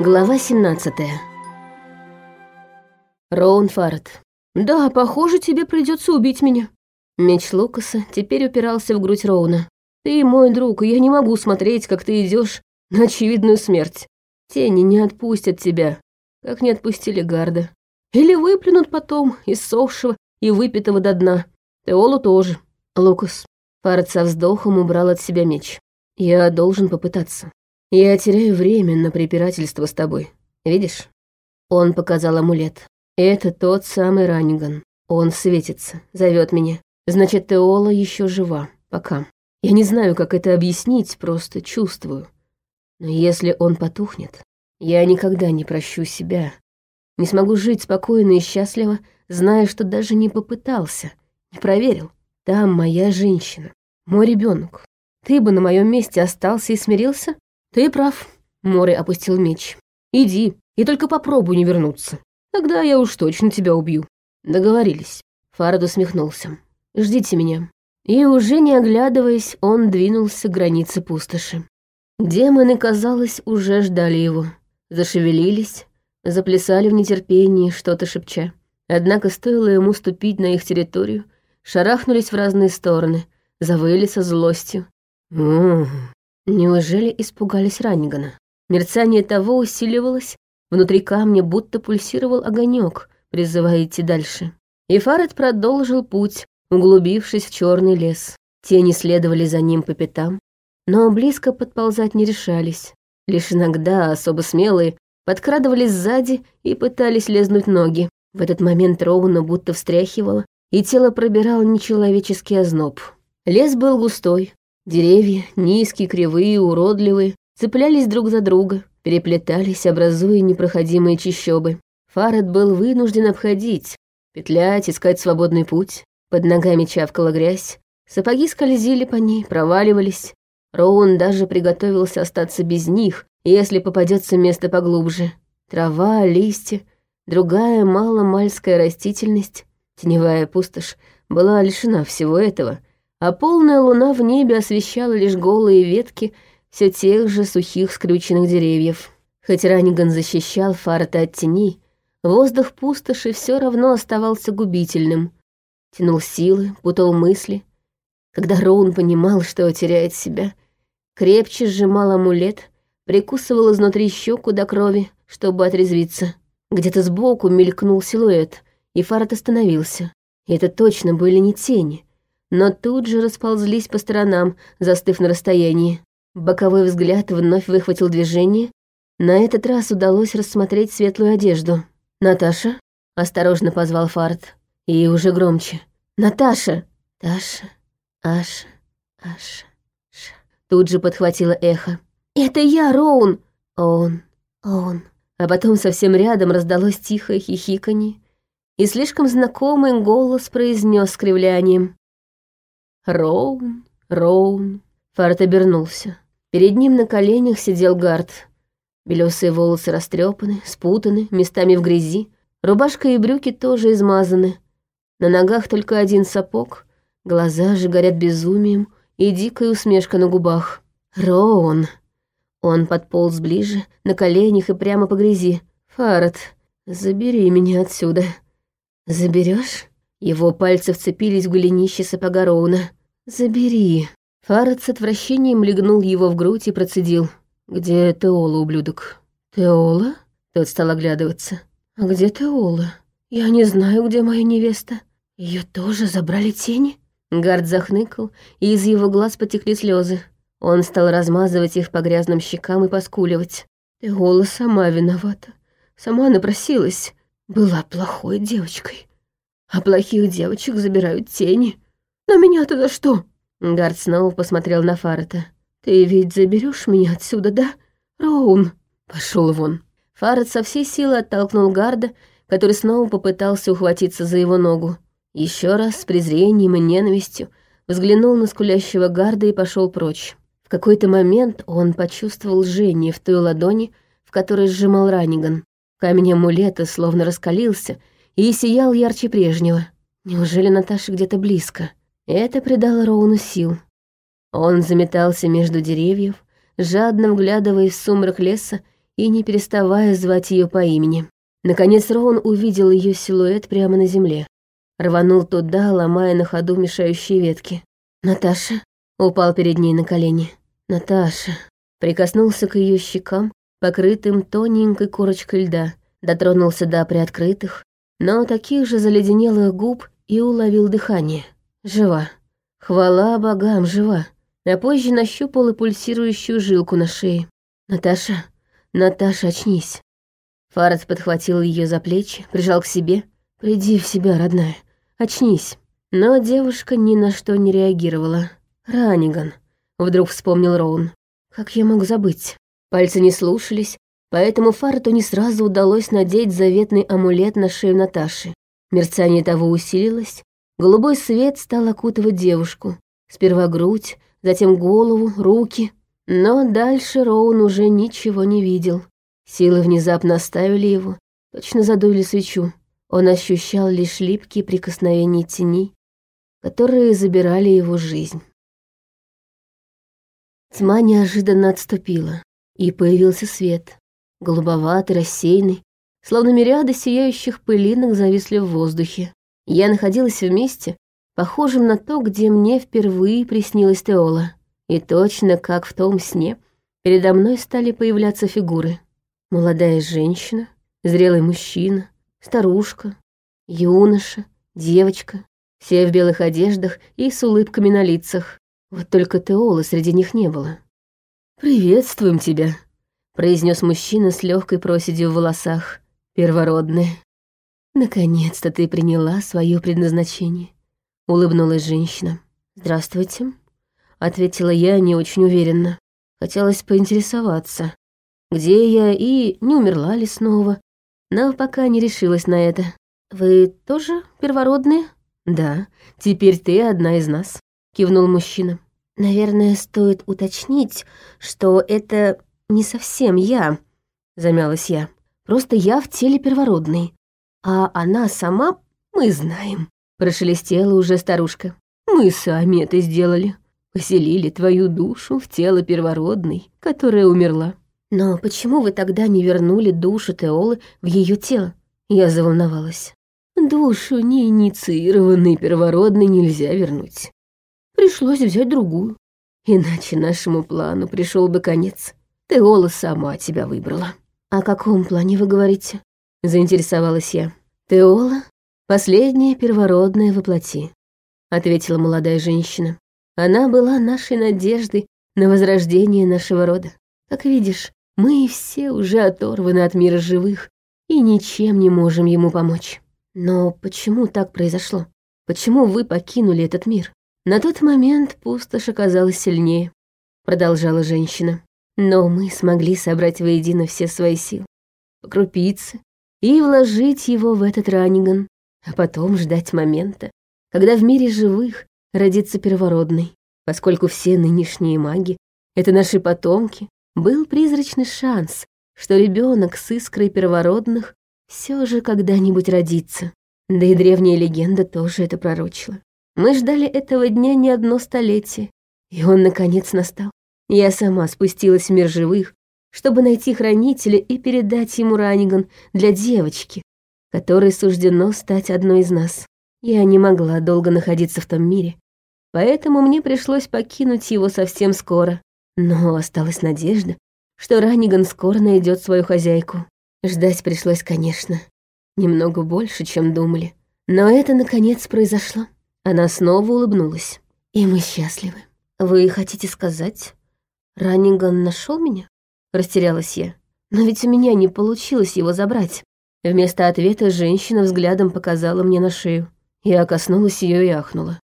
Глава 17 Роун Фарт. «Да, похоже, тебе придется убить меня». Меч Лукаса теперь упирался в грудь Роуна. «Ты мой друг, и я не могу смотреть, как ты идешь на очевидную смерть. Тени не отпустят тебя, как не отпустили Гарда. Или выплюнут потом иссохшего и выпитого до дна. Теолу тоже. Лукас». Фарт со вздохом убрал от себя меч. «Я должен попытаться. Я теряю время на препирательство с тобой. Видишь?» Он показал амулет. Это тот самый Раниган. Он светится, зовет меня. Значит, Теола еще жива. Пока. Я не знаю, как это объяснить, просто чувствую. Но если он потухнет, я никогда не прощу себя. Не смогу жить спокойно и счастливо, зная, что даже не попытался, не проверил. Там моя женщина, мой ребенок. Ты бы на моем месте остался и смирился? Ты прав. Море опустил меч. Иди, и только попробуй не вернуться. Тогда я уж точно тебя убью. Договорились. Фарад усмехнулся. Ждите меня. И уже не оглядываясь, он двинулся к границе пустоши. Демоны, казалось, уже ждали его. Зашевелились, заплясали в нетерпении, что-то шепча. Однако стоило ему ступить на их территорию, шарахнулись в разные стороны, завыли со злостью. М Неужели испугались Раннигана? Мерцание того усиливалось, Внутри камня будто пульсировал огонек, призывая идти дальше. И Фаред продолжил путь, углубившись в черный лес. Тени следовали за ним по пятам, но близко подползать не решались. Лишь иногда особо смелые подкрадывались сзади и пытались лезнуть ноги. В этот момент Роуна будто встряхивало, и тело пробирал нечеловеческий озноб. Лес был густой, деревья, низкие, кривые, уродливые, цеплялись друг за друга, переплетались, образуя непроходимые чащобы. Фаред был вынужден обходить, петлять, искать свободный путь. Под ногами чавкала грязь, сапоги скользили по ней, проваливались. Роун даже приготовился остаться без них, если попадется место поглубже. Трава, листья, другая маломальская растительность, теневая пустошь, была лишена всего этого, а полная луна в небе освещала лишь голые ветки все тех же сухих скрюченных деревьев. Хоть Раниган защищал Фарта от теней, воздух пустоши все равно оставался губительным. Тянул силы, путал мысли. Когда Роун понимал, что теряет себя, крепче сжимал амулет, прикусывал изнутри щеку до крови, чтобы отрезвиться. Где-то сбоку мелькнул силуэт, и Фарт остановился. это точно были не тени, но тут же расползлись по сторонам, застыв на расстоянии. Боковой взгляд вновь выхватил движение. На этот раз удалось рассмотреть светлую одежду. «Наташа?» — осторожно позвал Фарт. И уже громче. «Наташа!» «Таша, Аша, Аша, Ша». Тут же подхватило эхо. «Это я, Роун!» «Он, он». А потом совсем рядом раздалось тихое хихиканье, и слишком знакомый голос произнес с кривлянием. «Роун, Роун». Фарт обернулся. Перед ним на коленях сидел гард. Белесые волосы растрепаны, спутаны, местами в грязи. Рубашка и брюки тоже измазаны. На ногах только один сапог. Глаза же горят безумием и дикая усмешка на губах. Роун. Он подполз ближе, на коленях и прямо по грязи. Фарад, забери меня отсюда. Заберешь? Его пальцы вцепились в голенище сапога Роуна. Забери. Фарад с отвращением легнул его в грудь и процедил. «Где Теола, ублюдок?» «Теола?» Тот стал оглядываться. «А где Теола? Я не знаю, где моя невеста. Ее тоже забрали тени?» Гард захныкал, и из его глаз потекли слезы. Он стал размазывать их по грязным щекам и поскуливать. Теола сама виновата. Сама напросилась. Была плохой девочкой. А плохих девочек забирают тени. Но меня-то за что?» Гард снова посмотрел на Фарета. «Ты ведь заберешь меня отсюда, да? Роун!» Пошел вон. Фарет со всей силы оттолкнул Гарда, который снова попытался ухватиться за его ногу. Еще раз с презрением и ненавистью взглянул на скулящего Гарда и пошел прочь. В какой-то момент он почувствовал жжение в той ладони, в которой сжимал Раниган. Камень амулета словно раскалился и сиял ярче прежнего. Неужели Наташа где-то близко? Это придало Роуну сил. Он заметался между деревьев, жадно вглядываясь в сумрак леса и не переставая звать ее по имени. Наконец Роун увидел ее силуэт прямо на земле. Рванул туда, ломая на ходу мешающие ветки. «Наташа?» Упал перед ней на колени. «Наташа!» Прикоснулся к ее щекам, покрытым тоненькой корочкой льда, дотронулся до приоткрытых, но таких же заледенелых губ и уловил дыхание. Жива. Хвала богам, жива. А позже нащупал и пульсирующую жилку на шее. «Наташа, Наташа, очнись!» Фарад подхватил ее за плечи, прижал к себе. «Приди в себя, родная, очнись!» Но девушка ни на что не реагировала. «Раниган», — вдруг вспомнил Роун. «Как я мог забыть?» Пальцы не слушались, поэтому Фарату не сразу удалось надеть заветный амулет на шею Наташи. Мерцание того усилилось, голубой свет стал окутывать девушку. Сперва грудь, затем голову, руки. Но дальше Роун уже ничего не видел. Силы внезапно оставили его, точно задули свечу. Он ощущал лишь липкие прикосновения теней, которые забирали его жизнь. Тьма неожиданно отступила, и появился свет, голубоватый, рассеянный, словно мириады сияющих пылинок зависли в воздухе. Я находилась в месте, похожем на то, где мне впервые приснилась Теола. И точно как в том сне, передо мной стали появляться фигуры. Молодая женщина, зрелый мужчина, старушка, юноша, девочка, все в белых одеждах и с улыбками на лицах. Вот только Теолы среди них не было. «Приветствуем тебя», — произнес мужчина с легкой проседью в волосах. «Первородная». «Наконец-то ты приняла свое предназначение», — улыбнулась женщина. «Здравствуйте», — ответила я не очень уверенно. Хотелось поинтересоваться, где я и не умерла ли снова, но пока не решилась на это. «Вы тоже первородные?» «Да, теперь ты одна из нас», — кивнул мужчина. «Наверное, стоит уточнить, что это не совсем я», — замялась я. «Просто я в теле первородной, а она сама мы знаем», — прошелестела уже старушка. «Мы сами это сделали. Поселили твою душу в тело первородной, которая умерла». «Но почему вы тогда не вернули душу Теолы в ее тело?» Я заволновалась. «Душу неинициированной первородной нельзя вернуть пришлось взять другую. Иначе нашему плану пришел бы конец. Теола сама тебя выбрала. О каком плане вы говорите? Заинтересовалась я. Теола — последняя первородная воплоти, ответила молодая женщина. Она была нашей надеждой на возрождение нашего рода. Как видишь, мы все уже оторваны от мира живых и ничем не можем ему помочь. Но почему так произошло? Почему вы покинули этот мир? На тот момент пустошь оказалась сильнее, продолжала женщина. Но мы смогли собрать воедино все свои силы, по и вложить его в этот раниган, а потом ждать момента, когда в мире живых родится первородный. Поскольку все нынешние маги — это наши потомки, был призрачный шанс, что ребенок с искрой первородных все же когда-нибудь родится. Да и древняя легенда тоже это пророчила. Мы ждали этого дня не одно столетие, и он, наконец, настал. Я сама спустилась в мир живых, чтобы найти хранителя и передать ему Раниган для девочки, которой суждено стать одной из нас. Я не могла долго находиться в том мире, поэтому мне пришлось покинуть его совсем скоро. Но осталась надежда, что Раниган скоро найдет свою хозяйку. Ждать пришлось, конечно, немного больше, чем думали. Но это, наконец, произошло. Она снова улыбнулась. «И мы счастливы. Вы хотите сказать, Ранниган нашел меня?» Растерялась я. «Но ведь у меня не получилось его забрать». Вместо ответа женщина взглядом показала мне на шею. Я коснулась ее и ахнула.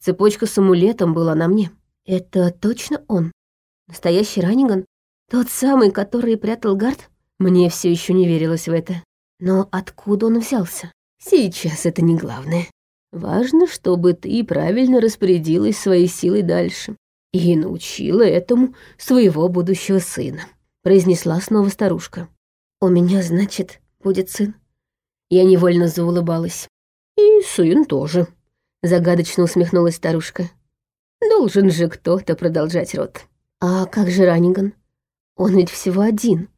Цепочка с амулетом была на мне. «Это точно он? Настоящий Ранниган? Тот самый, который прятал гард?» Мне все еще не верилось в это. Но откуда он взялся? Сейчас это не главное. Важно, чтобы ты правильно распорядилась своей силой дальше и научила этому своего будущего сына», — произнесла снова старушка. «У меня, значит, будет сын?» Я невольно заулыбалась. «И сын тоже», — загадочно усмехнулась старушка. «Должен же кто-то продолжать род». «А как же Раниган? Он ведь всего один.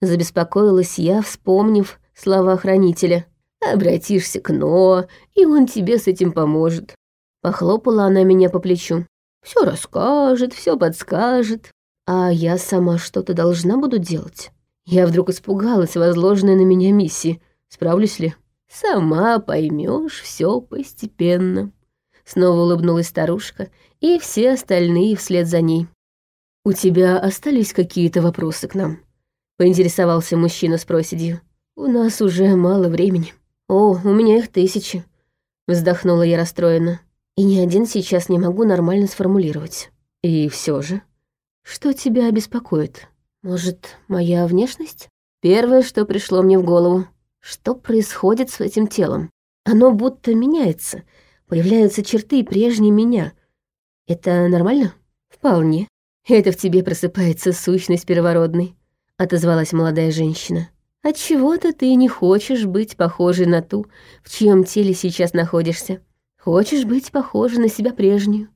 Забеспокоилась я, вспомнив слова хранителя. «Обратишься к Ноа, и он тебе с этим поможет». Похлопала она меня по плечу. Все расскажет, все подскажет. А я сама что-то должна буду делать. Я вдруг испугалась возложенной на меня миссии. Справлюсь ли? Сама поймешь все постепенно. Снова улыбнулась старушка, и все остальные вслед за ней. «У тебя остались какие-то вопросы к нам?» — поинтересовался мужчина с проседью. «У нас уже мало времени». «О, у меня их тысячи», — вздохнула я расстроенно. «И ни один сейчас не могу нормально сформулировать». «И все же?» «Что тебя беспокоит? Может, моя внешность?» Первое, что пришло мне в голову. Что происходит с этим телом? Оно будто меняется. Появляются черты прежней меня. Это нормально? Вполне. Это в тебе просыпается сущность первородной, отозвалась молодая женщина. Отчего-то ты не хочешь быть похожей на ту, в чьем теле сейчас находишься. Хочешь быть похожей на себя прежнюю.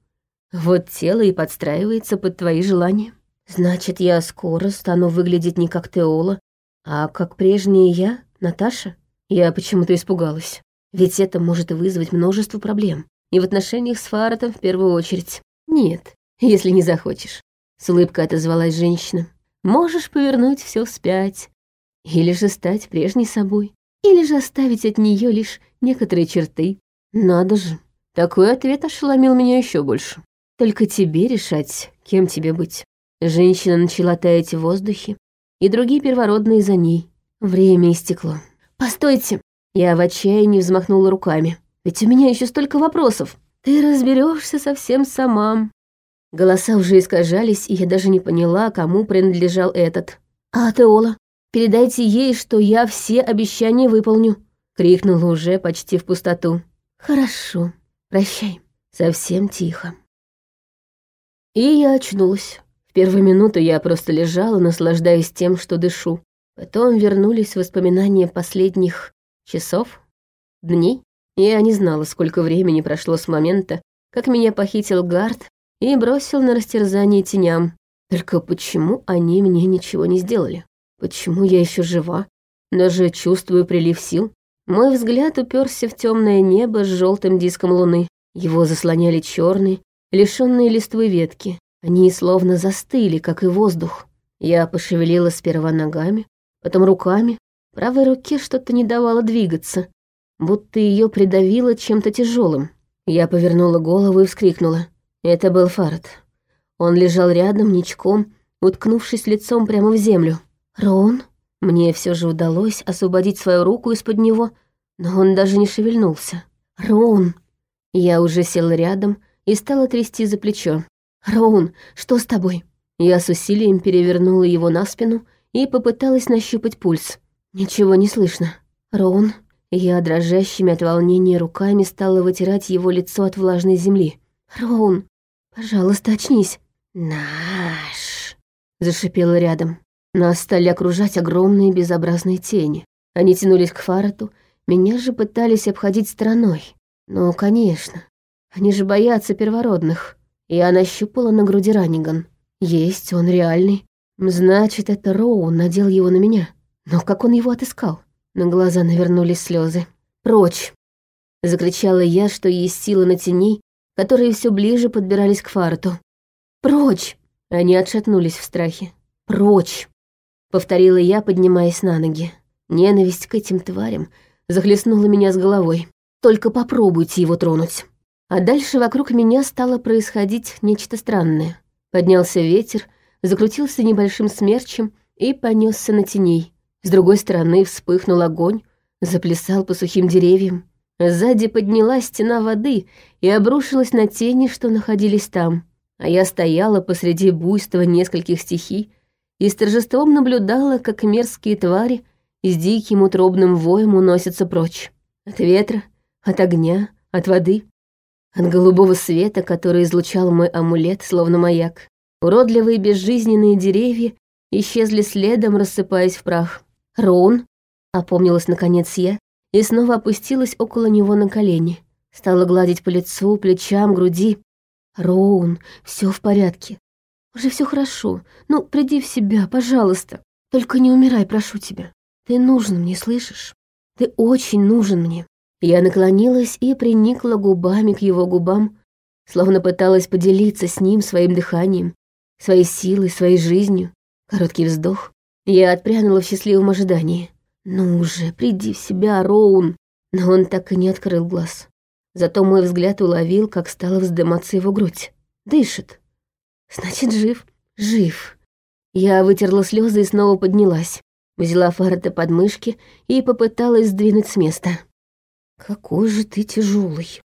Вот тело и подстраивается под твои желания. Значит, я скоро стану выглядеть не как Теола, а как прежняя я, Наташа. Я почему-то испугалась. Ведь это может вызвать множество проблем. И в отношениях с Фаратом в первую очередь. Нет, если не захочешь. С улыбкой отозвалась женщина. Можешь повернуть все вспять. Или же стать прежней собой. Или же оставить от нее лишь некоторые черты. Надо же. Такой ответ ошеломил меня еще больше. Только тебе решать, кем тебе быть. Женщина начала таять в воздухе, и другие первородные за ней. Время истекло. «Постойте!» Я в отчаянии взмахнула руками. «Ведь у меня еще столько вопросов. Ты разберешься совсем сама. Голоса уже искажались, и я даже не поняла, кому принадлежал этот. «А Теола, передайте ей, что я все обещания выполню», — крикнула уже почти в пустоту. «Хорошо, прощай». Совсем тихо. И я очнулась. В первую минуту я просто лежала, наслаждаясь тем, что дышу. Потом вернулись воспоминания последних часов, дней. Я не знала, сколько времени прошло с момента, как меня похитил Гард и бросил на растерзание теням. Только почему они мне ничего не сделали? Почему я еще жива? Даже чувствую прилив сил. Мой взгляд уперся в темное небо с желтым диском луны. Его заслоняли черные, лишенные листвы ветки. Они словно застыли, как и воздух. Я пошевелила сперва ногами, потом руками. Правой руке что-то не давало двигаться, будто ее придавило чем-то тяжелым. Я повернула голову и вскрикнула. Это был Фарад. Он лежал рядом, ничком, уткнувшись лицом прямо в землю. «Роун?» Мне все же удалось освободить свою руку из-под него, но он даже не шевельнулся. «Роун!» Я уже села рядом и стала трясти за плечо. «Роун, что с тобой?» Я с усилием перевернула его на спину и попыталась нащупать пульс. Ничего не слышно. «Роун?» Я дрожащими от волнения руками стала вытирать его лицо от влажной земли. «Роун, пожалуйста, очнись». «Наш!» — зашипела рядом. Нас стали окружать огромные безобразные тени. Они тянулись к Фарату, меня же пытались обходить стороной. Ну, конечно, они же боятся первородных. Я нащупала на груди Раниган. Есть, он реальный. Значит, это Роу надел его на меня. Но как он его отыскал? На глаза навернулись слезы. «Прочь!» — закричала я, что есть силы на теней, которые все ближе подбирались к Фарту. «Прочь!» Они отшатнулись в страхе. «Прочь!» — повторила я, поднимаясь на ноги. Ненависть к этим тварям захлестнула меня с головой. «Только попробуйте его тронуть!» А дальше вокруг меня стало происходить нечто странное. Поднялся ветер, закрутился небольшим смерчем и понесся на теней. С другой стороны вспыхнул огонь, заплясал по сухим деревьям. Сзади поднялась стена воды и обрушилась на тени, что находились там. А я стояла посреди буйства нескольких стихий и с торжеством наблюдала, как мерзкие твари с диким утробным воем уносятся прочь. От ветра, от огня, от воды, от голубого света, который излучал мой амулет, словно маяк. Уродливые безжизненные деревья исчезли следом, рассыпаясь в прах. «Роун», — опомнилась наконец я, и снова опустилась около него на колени. Стала гладить по лицу, плечам, груди. «Роун, все в порядке. Уже все хорошо. Ну, приди в себя, пожалуйста». Только не умирай, прошу тебя. Ты нужен мне, слышишь? Ты очень нужен мне». Я наклонилась и приникла губами к его губам, словно пыталась поделиться с ним своим дыханием, своей силой, своей жизнью. Короткий вздох. Я отпрянула в счастливом ожидании. «Ну уже, приди в себя, Роун!» Но он так и не открыл глаз. Зато мой взгляд уловил, как стала вздыматься его грудь. Дышит. Значит, жив. Жив. Я вытерла слезы и снова поднялась. Взяла Фарета под мышки и попыталась сдвинуть с места. «Какой же ты тяжелый,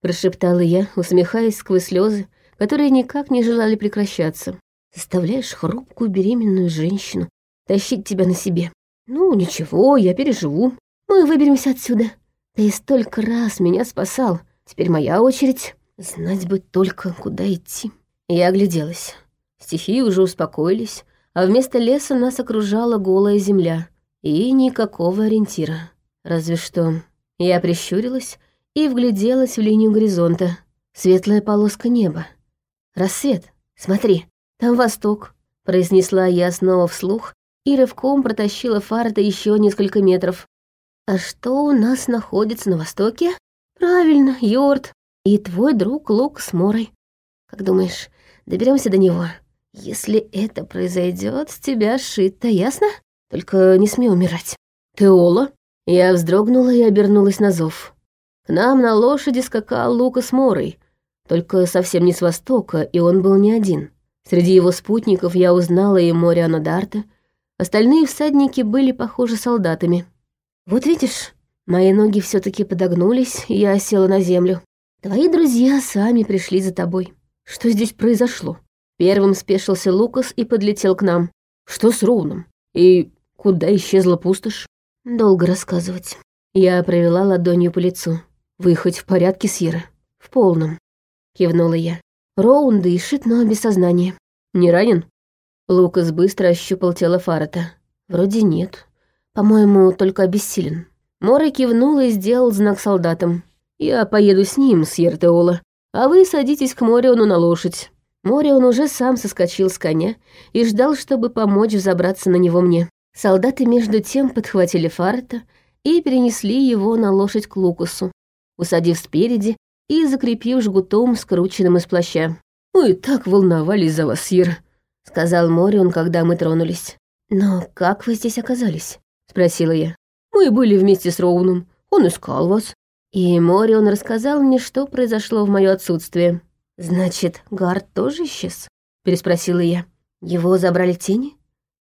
прошептала я, усмехаясь сквозь слезы, которые никак не желали прекращаться. «Заставляешь хрупкую беременную женщину тащить тебя на себе. Ну, ничего, я переживу. Мы выберемся отсюда. Ты столько раз меня спасал. Теперь моя очередь. Знать бы только, куда идти». Я огляделась. Стихии уже успокоились, а вместо леса нас окружала голая земля и никакого ориентира. Разве что я прищурилась и вгляделась в линию горизонта. Светлая полоска неба. Рассвет. Смотри, там восток, произнесла я снова вслух и рывком протащила Фарта еще несколько метров. А что у нас находится на востоке? Правильно, Йорд. И твой друг Лук с Морой. Как думаешь, доберемся до него? Если это произойдет, с тебя шито, ясно? Только не смей умирать. Теола? Я вздрогнула и обернулась на зов. К нам на лошади скакал Лука с Морой, только совсем не с востока, и он был не один. Среди его спутников я узнала и Мориана Дарта, остальные всадники были похожи солдатами. Вот видишь, мои ноги все таки подогнулись, и я села на землю. Твои друзья сами пришли за тобой. Что здесь произошло? Первым спешился Лукас и подлетел к нам. Что с Роуном? И куда исчезла пустошь? Долго рассказывать. Я провела ладонью по лицу. Вы хоть в порядке, Сьерра? В полном. Кивнула я. Роун дышит, но без сознания. Не ранен? Лукас быстро ощупал тело Фарата. Вроде нет. По-моему, только обессилен. Мора кивнул и сделал знак солдатам. «Я поеду с ним, Сьер Теола, а вы садитесь к Мориону на лошадь». Морион уже сам соскочил с коня и ждал, чтобы помочь взобраться на него мне. Солдаты между тем подхватили Фарата и перенесли его на лошадь к Лукасу, усадив спереди и закрепив жгутом, скрученным из плаща. «Мы так волновались за вас, Сир», — сказал Морион, когда мы тронулись. «Но как вы здесь оказались?» — спросила я. «Мы были вместе с Роуном. Он искал вас». И Морион рассказал мне, что произошло в моё отсутствие. «Значит, Гард тоже исчез?» — переспросила я. «Его забрали тени?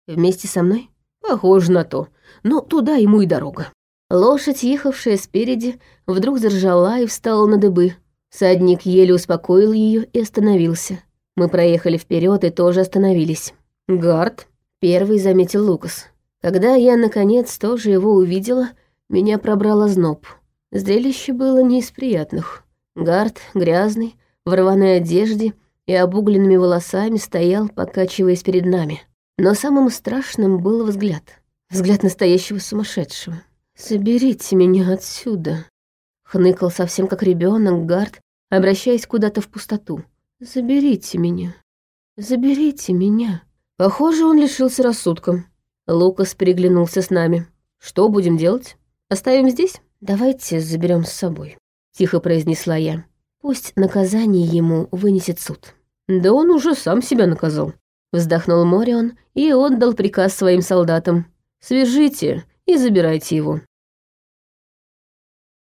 Вместе со мной?» «Похоже на то. Но туда ему и дорога». Лошадь, ехавшая спереди, вдруг заржала и встала на дыбы. Садник еле успокоил ее и остановился. Мы проехали вперед и тоже остановились. «Гард», — первый заметил Лукас. Когда я, наконец, тоже его увидела, меня пробрало зноб. Зрелище было не из приятных. Гард, грязный, в рваной одежде и обугленными волосами, стоял, покачиваясь перед нами. Но самым страшным был взгляд. Взгляд настоящего сумасшедшего. «Заберите меня отсюда», — хныкал совсем как ребенок Гард, обращаясь куда-то в пустоту. «Заберите меня, заберите меня». Похоже, он лишился рассудка. Лукас переглянулся с нами. «Что будем делать? Оставим здесь?» «Давайте заберем с собой», — тихо произнесла я. «Пусть наказание ему вынесет суд». «Да он уже сам себя наказал», — вздохнул Морион и отдал приказ своим солдатам. «Свяжите и забирайте его».